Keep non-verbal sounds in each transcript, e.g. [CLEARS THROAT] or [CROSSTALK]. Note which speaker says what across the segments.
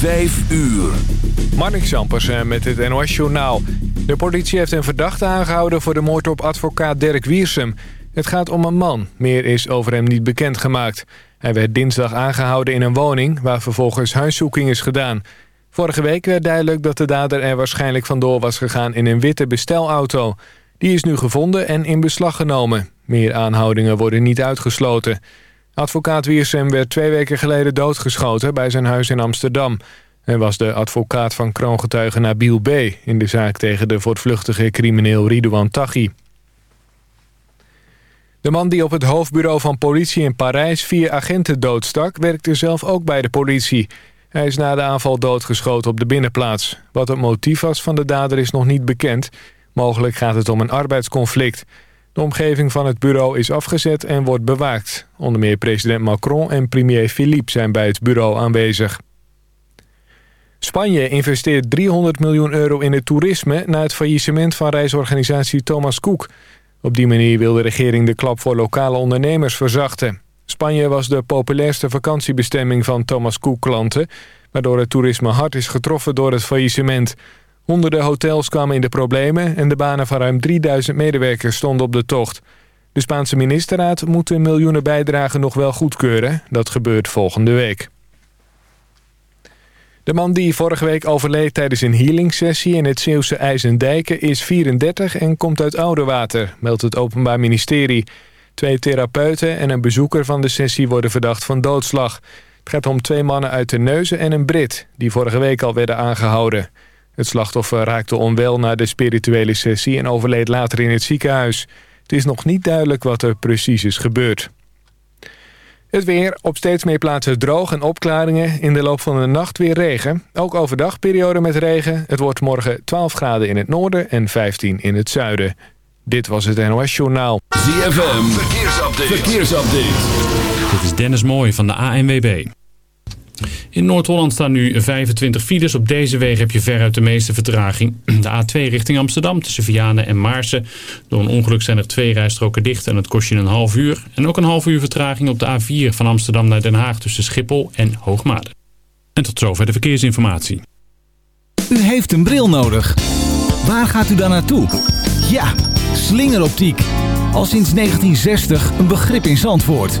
Speaker 1: Vijf uur.
Speaker 2: Marnik Zampersen met het NOS Journaal. De politie heeft een verdachte aangehouden voor de moord op advocaat Dirk Wiersum. Het gaat om een man. Meer is over hem niet bekendgemaakt. Hij werd dinsdag aangehouden in een woning... waar vervolgens huiszoeking is gedaan. Vorige week werd duidelijk dat de dader er waarschijnlijk vandoor was gegaan... in een witte bestelauto. Die is nu gevonden en in beslag genomen. Meer aanhoudingen worden niet uitgesloten. Advocaat Wiersum werd twee weken geleden doodgeschoten... bij zijn huis in Amsterdam... Hij was de advocaat van kroongetuige Nabil B. in de zaak tegen de voortvluchtige crimineel Ridouan Taghi. De man die op het hoofdbureau van politie in Parijs vier agenten doodstak... werkte zelf ook bij de politie. Hij is na de aanval doodgeschoten op de binnenplaats. Wat het motief was van de dader is nog niet bekend. Mogelijk gaat het om een arbeidsconflict. De omgeving van het bureau is afgezet en wordt bewaakt. Onder meer president Macron en premier Philippe zijn bij het bureau aanwezig. Spanje investeert 300 miljoen euro in het toerisme... na het faillissement van reisorganisatie Thomas Cook. Op die manier wil de regering de klap voor lokale ondernemers verzachten. Spanje was de populairste vakantiebestemming van Thomas Cook-klanten... waardoor het toerisme hard is getroffen door het faillissement. Honderden hotels kwamen in de problemen... en de banen van ruim 3000 medewerkers stonden op de tocht. De Spaanse ministerraad moet de miljoenen bijdragen nog wel goedkeuren. Dat gebeurt volgende week. De man die vorige week overleed tijdens een healingsessie in het Zeeuwse IJsendijken is 34 en komt uit Oudewater, meldt het Openbaar Ministerie. Twee therapeuten en een bezoeker van de sessie worden verdacht van doodslag. Het gaat om twee mannen uit de Neuzen en een Brit, die vorige week al werden aangehouden. Het slachtoffer raakte onwel na de spirituele sessie en overleed later in het ziekenhuis. Het is nog niet duidelijk wat er precies is gebeurd. Het weer, op steeds meer plaatsen droog en opklaringen. In de loop van de nacht weer regen. Ook overdag periode met regen. Het wordt morgen 12 graden in het noorden en 15 in het zuiden. Dit was het NOS Journaal.
Speaker 1: ZFM, verkeersupdate. verkeersupdate.
Speaker 3: Dit is Dennis Mooij van de ANWB. In Noord-Holland staan nu 25 files. Op deze wegen heb je veruit de meeste vertraging. [CLEARS THROAT] De A2 richting Amsterdam tussen Vianen en Maarsen. Door een ongeluk zijn er twee rijstroken dicht en het kost je een half uur. En ook een half uur vertraging op de A4 van Amsterdam naar Den Haag tussen Schiphol en Hoogmade. En tot zover de verkeersinformatie.
Speaker 4: U heeft een bril nodig. Waar gaat u dan naartoe? Ja, slingeroptiek. Al sinds 1960 een begrip in Zandvoort.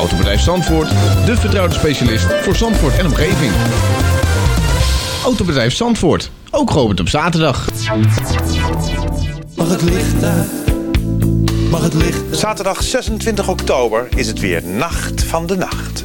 Speaker 5: Autobedrijf Zandvoort, de vertrouwde specialist voor Zandvoort en omgeving. Autobedrijf Zandvoort, ook geopend op zaterdag.
Speaker 6: Mag het licht uit? Mag het licht Zaterdag 26 oktober is het weer Nacht van de Nacht.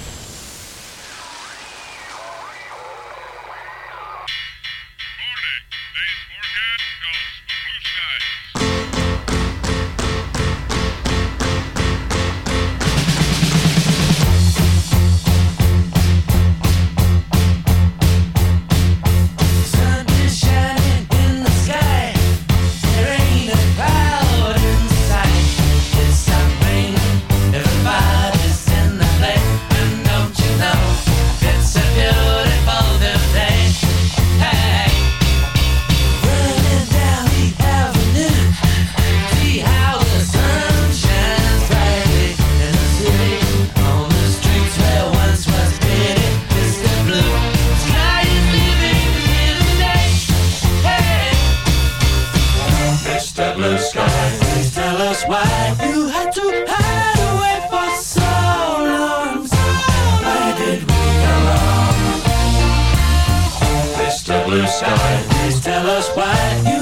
Speaker 7: Why you had to hide away for so long. Did we go wrong? Mr. Blue Sky, please tell us why you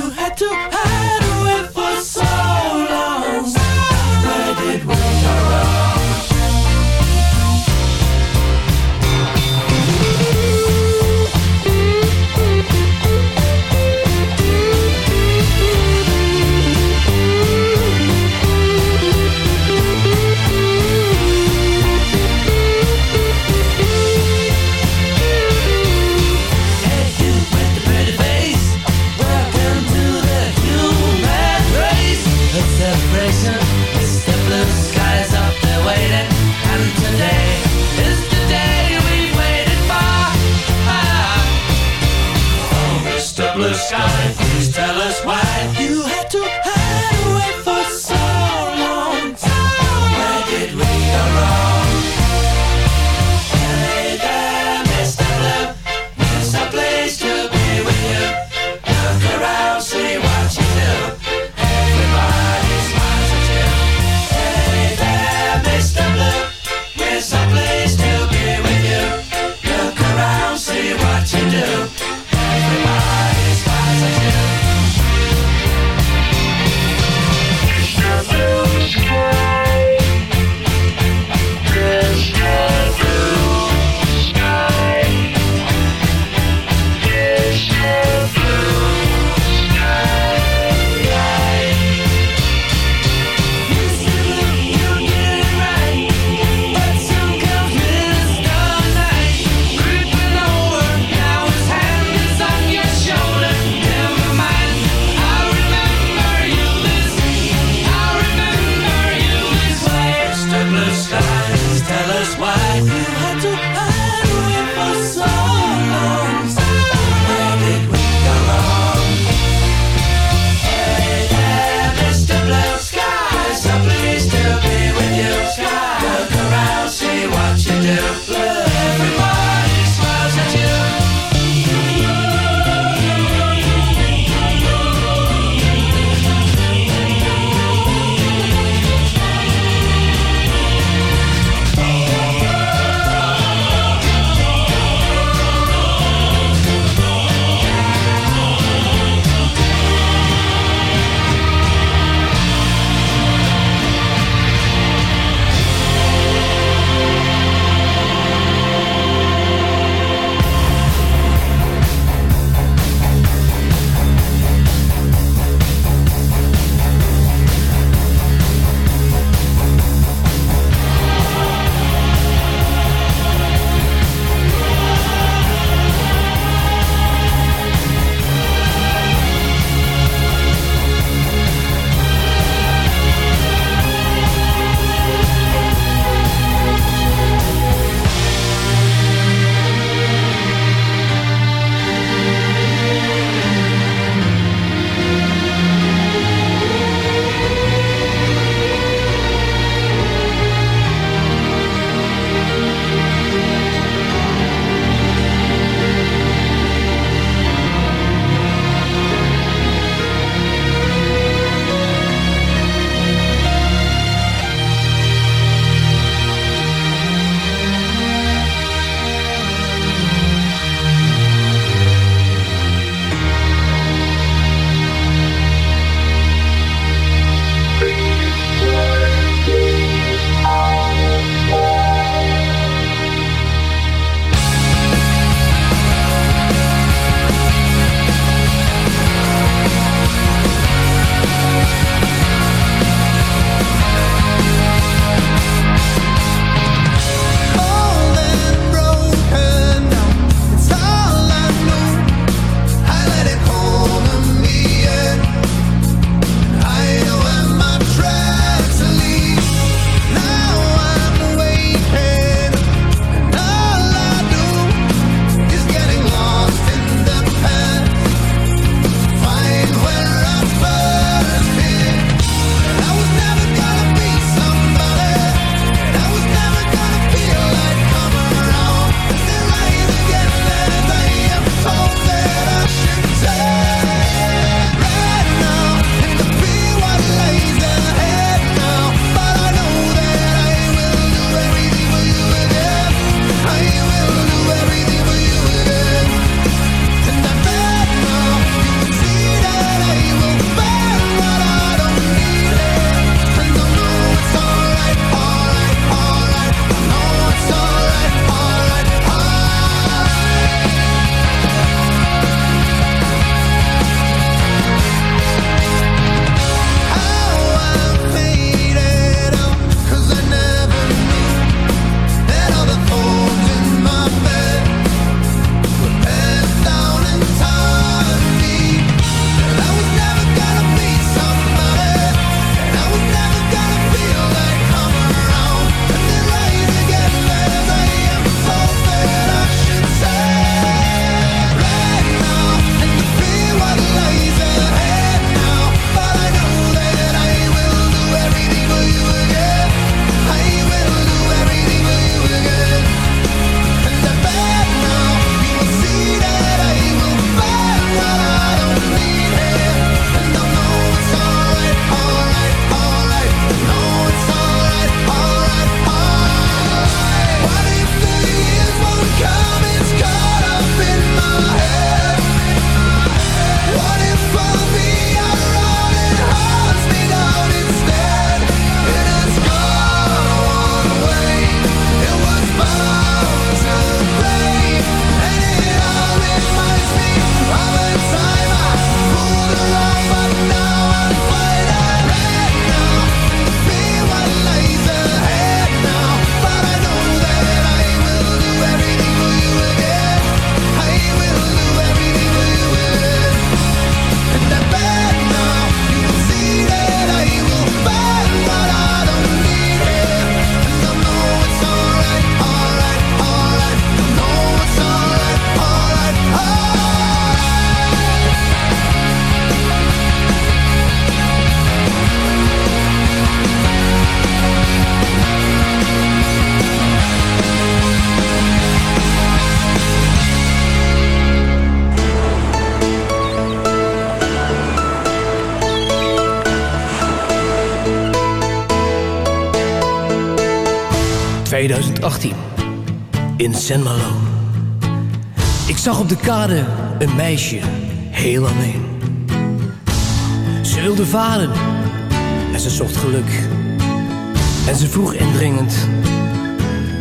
Speaker 8: 2018. In San Malo. Ik zag op de kade een meisje, heel alleen. Ze wilde varen en ze zocht geluk. En ze vroeg indringend,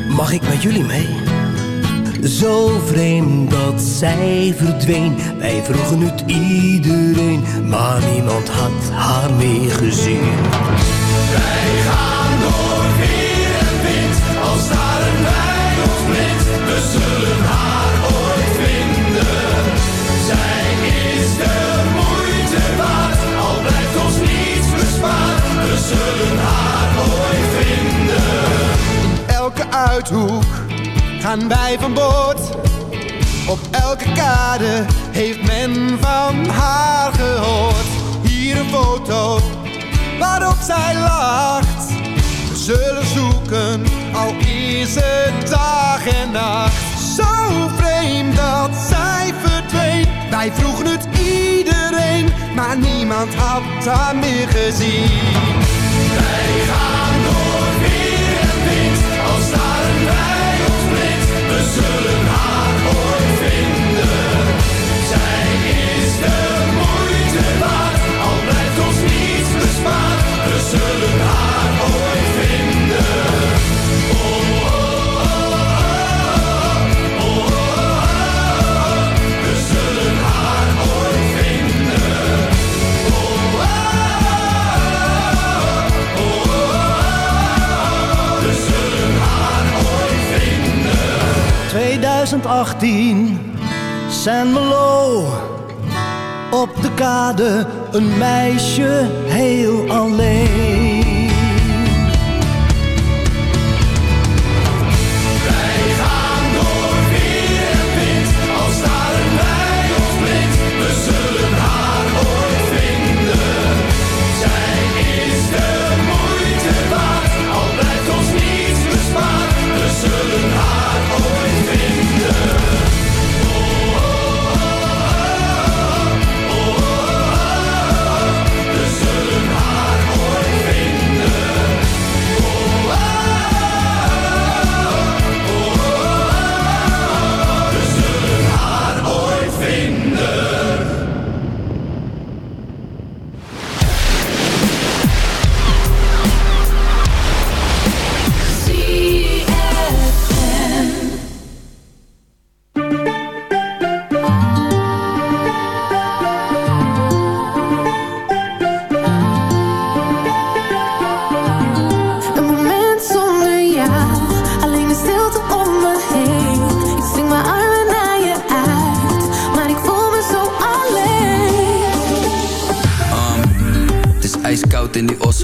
Speaker 8: mag ik met jullie mee? Zo vreemd dat zij verdween. Wij vroegen het iedereen, maar niemand had haar meer gezien.
Speaker 9: Wij zullen haar ooit vinden.
Speaker 10: elke uithoek gaan wij van boord. Op elke kade heeft men van haar gehoord. Hier een foto waarop zij lacht. We zullen zoeken, al is het dag en nacht. Zo vreemd dat zij verdween. Wij vroegen het iedereen, maar niemand had haar meer gezien.
Speaker 9: Wij gaan door weer en wind, al staren wij ons blind. We zullen haar ooit.
Speaker 8: 2018, San Melo. Op de kade een meisje heel alleen.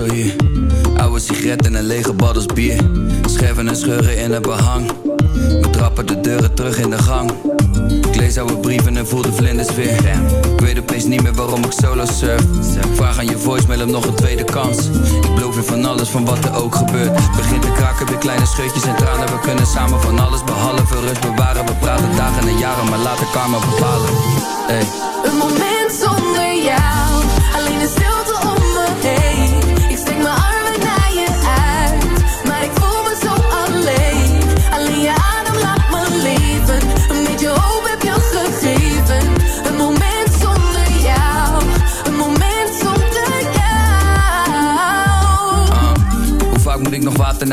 Speaker 11: Osso hier. Oude sigaret en een lege baddels bier. Scherven en scheuren in het behang. We trappen de deuren terug in de gang. Ik lees oude brieven en voel de vlinders weer. Ik weet opeens niet meer waarom ik solo surf. Vraag aan je voicemail om nog een tweede kans. Ik beloof je van alles van wat er ook gebeurt. Het begint te kraken, weer kleine scheutjes en tranen. We kunnen samen van alles behalve rust bewaren. We praten dagen en jaren, maar laten karma bepalen. Hey.
Speaker 12: Een moment zonder jou,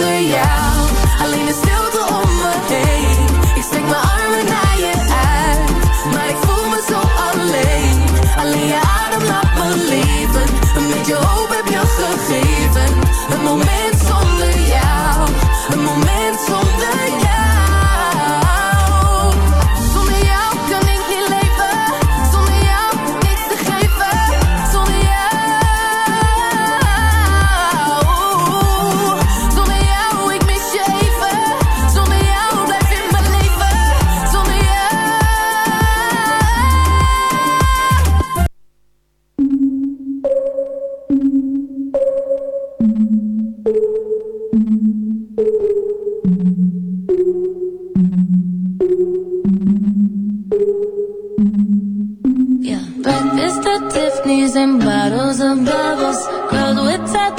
Speaker 12: jou,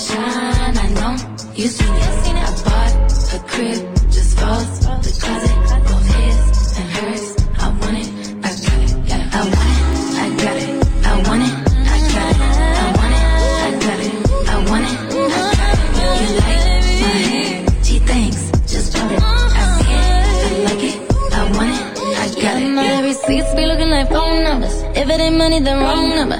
Speaker 13: Shine, I know you seen it. I bought a crib, just falls the closet, both his and hers. I want it, I got it, yeah. I want it, I got it, I want it, I got it, I want it, I got it, I want it, I got it. My receipts be looking like phone numbers. If it ain't money, then wrong number.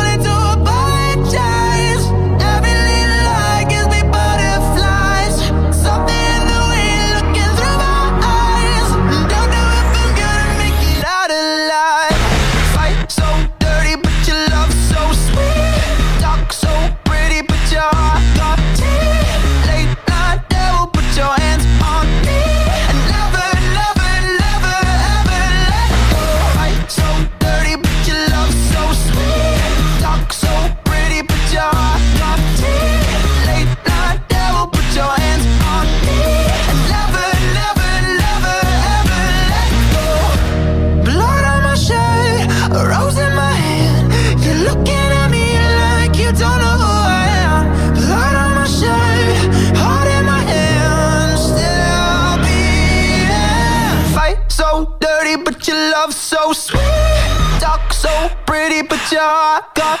Speaker 14: dark.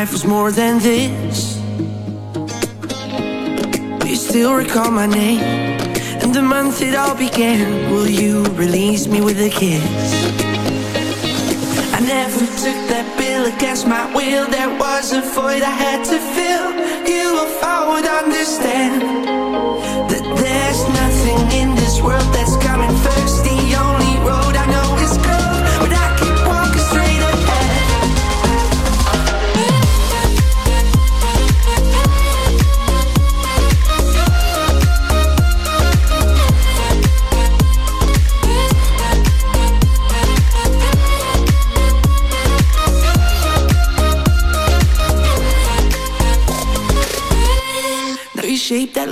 Speaker 15: life
Speaker 7: was more than this Do you still recall my name? And the month it all began Will you release me with a kiss? I never took that bill against my will There was a void I had to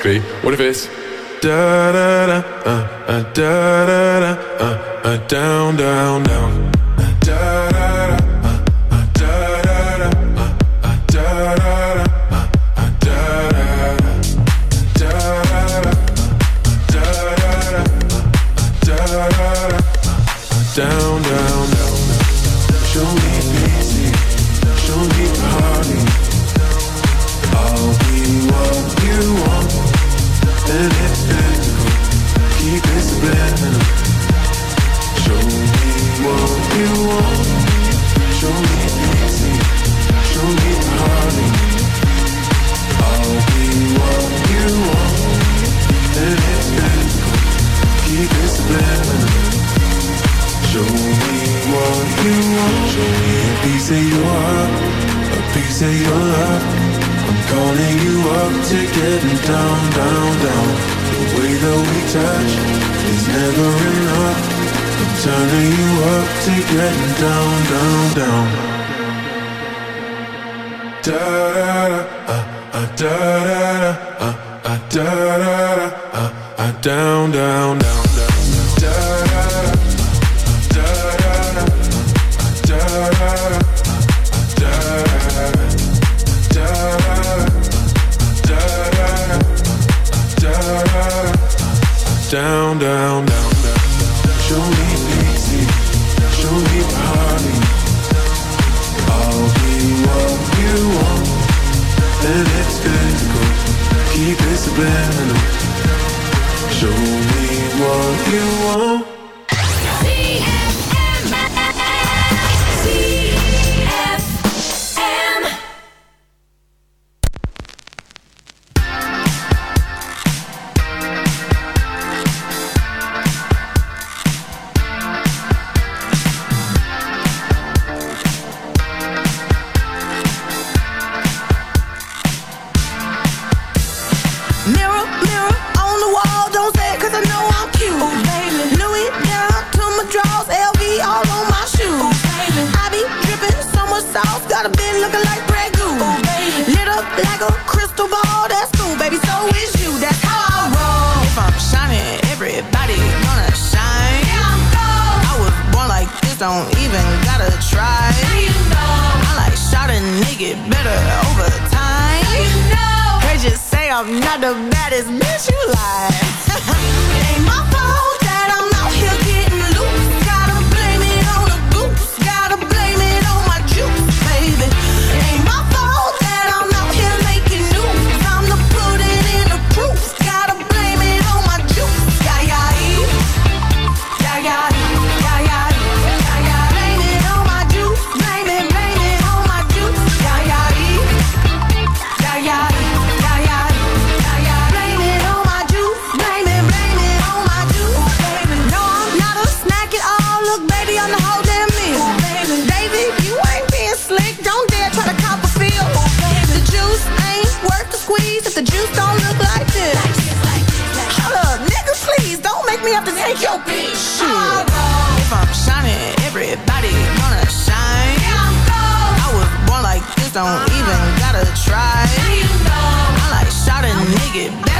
Speaker 16: quickly. What if it's
Speaker 17: da da da uh, uh, da
Speaker 18: Got a bin looking like red goo. Baby. Lit up like a crystal ball. That's cool, baby. So is you. That's how I roll. If I'm shining, everybody gonna shine. Yeah, I'm gold. I was born like this. Don't even gotta try. Now you know. I like shot a nigga better over time. Now you know. They just say I'm not the baddest bitch you like. [LAUGHS] ain't my don't even gotta try. I like shot a nigga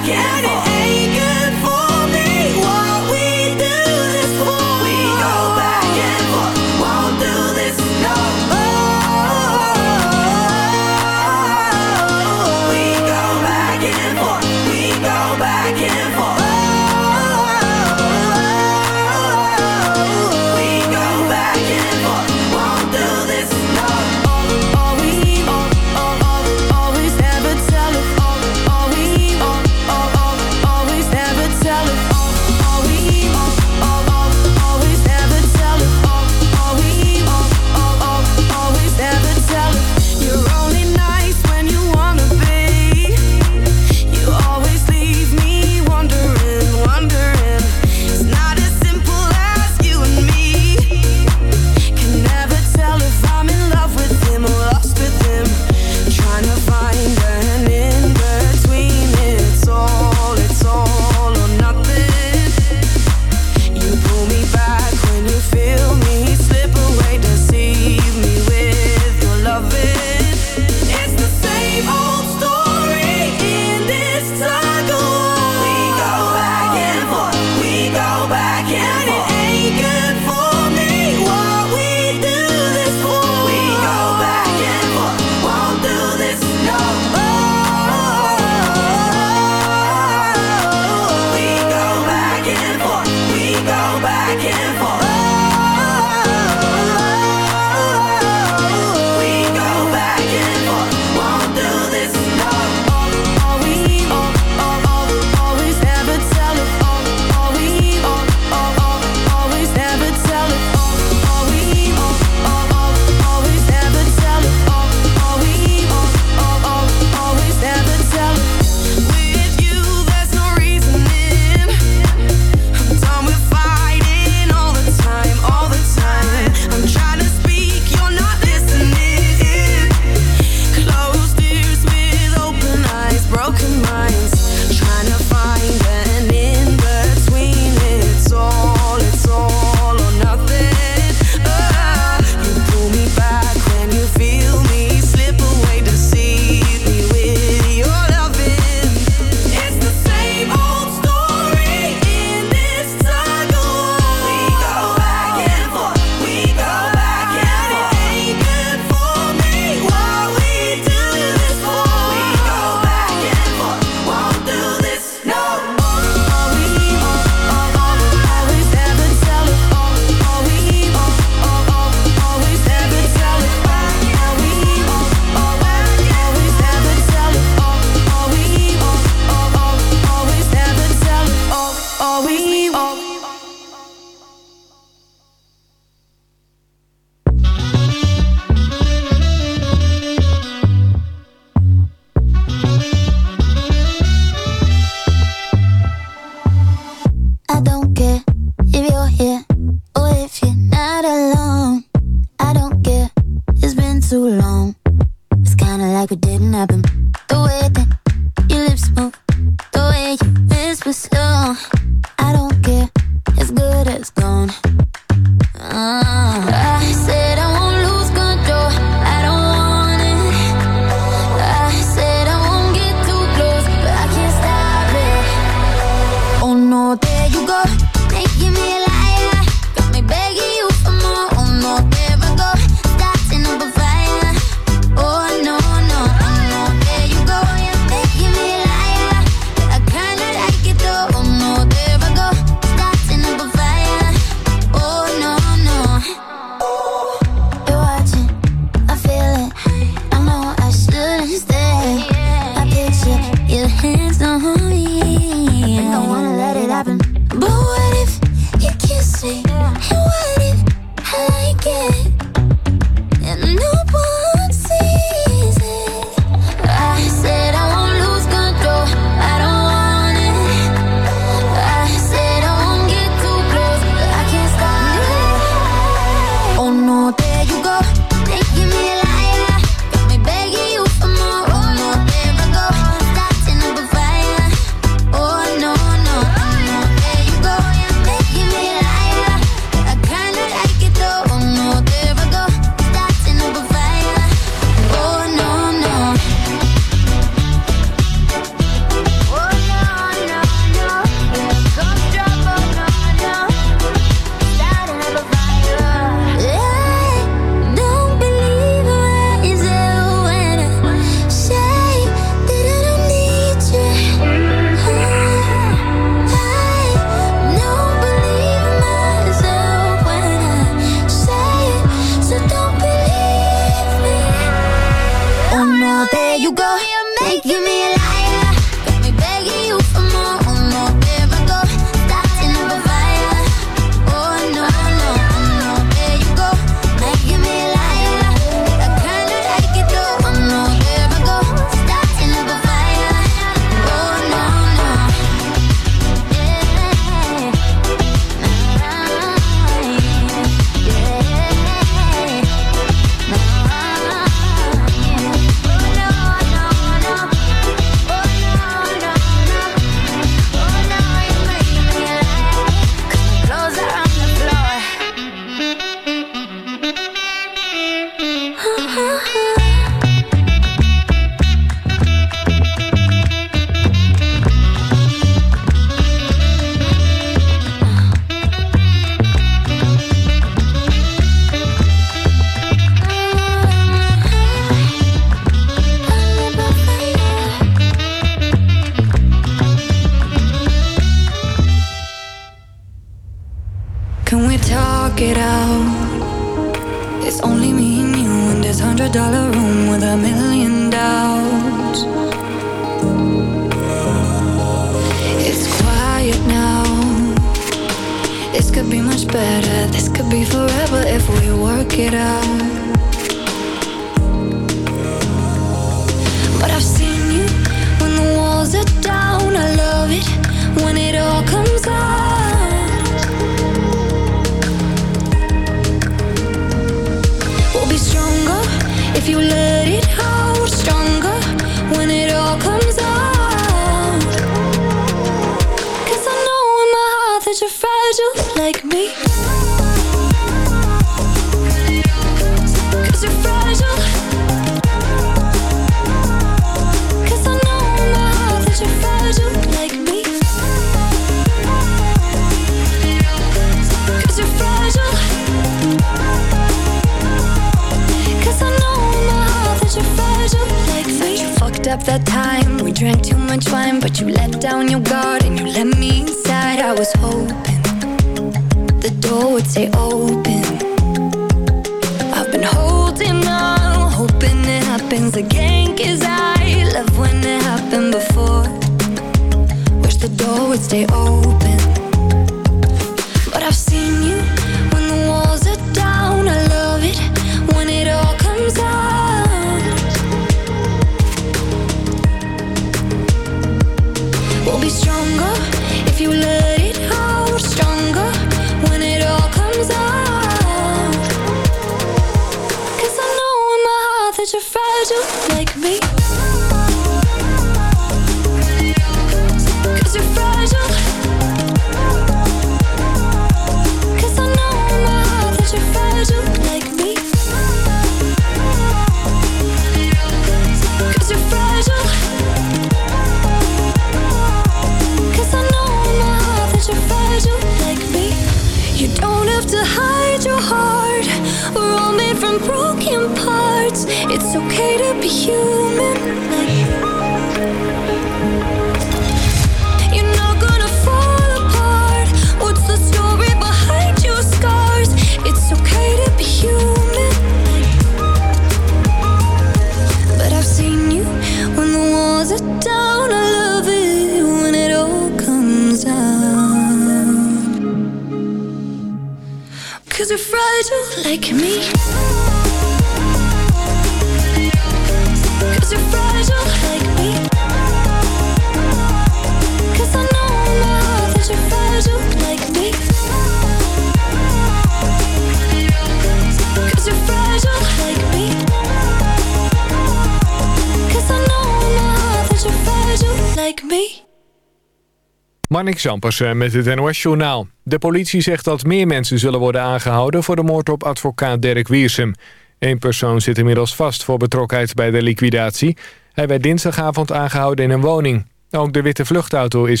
Speaker 2: Marnik Zampersen met het NOS-journaal. De politie zegt dat meer mensen zullen worden aangehouden... voor de moord op advocaat Dirk Wiersum. Eén persoon zit inmiddels vast voor betrokkenheid bij de liquidatie. Hij werd dinsdagavond aangehouden in een woning. Ook de witte vluchtauto is